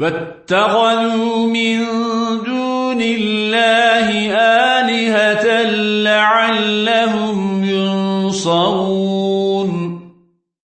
واتخذوا من دون الله آلهة لعلهم ينصرون.